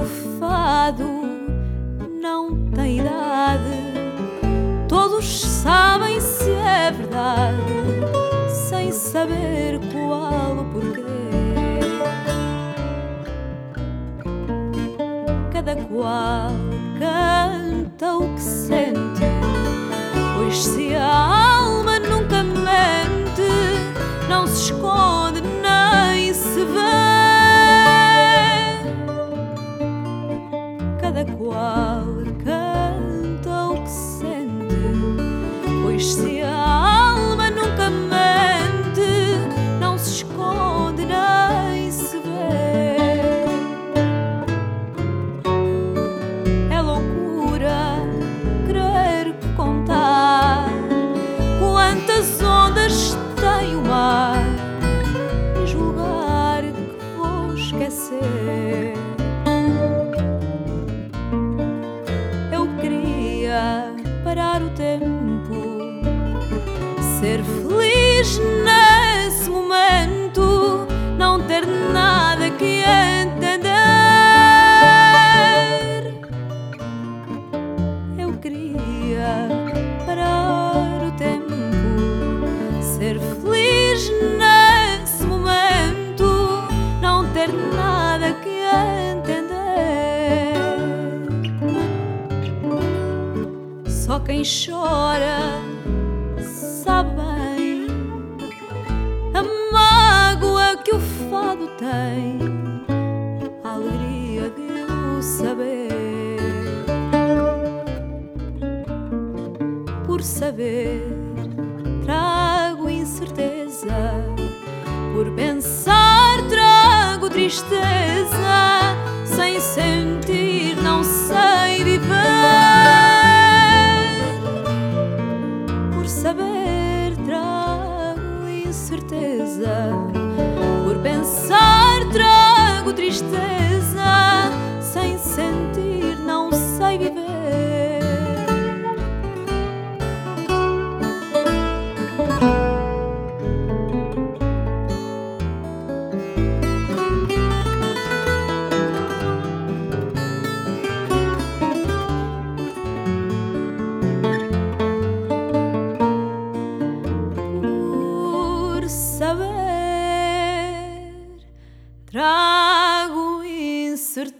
O fado não tem idade, todos sabem se é verdade, sem saber qual o porquê. Cada qual canta o que sente, pois se a alma nunca mente, não se esconde esquecer. Eu queria parar o tempo, ser feliz nesse momento, não ter nada que entender. Eu queria parar o tempo, ser feliz quem chora sabe bem. A mágoa que o fado tem, a alegria de o saber. Por saber, trago incerteza, por pensar, trago tristeza, saber, trago incerteza. Por pensar, trago saber, trago incerteza.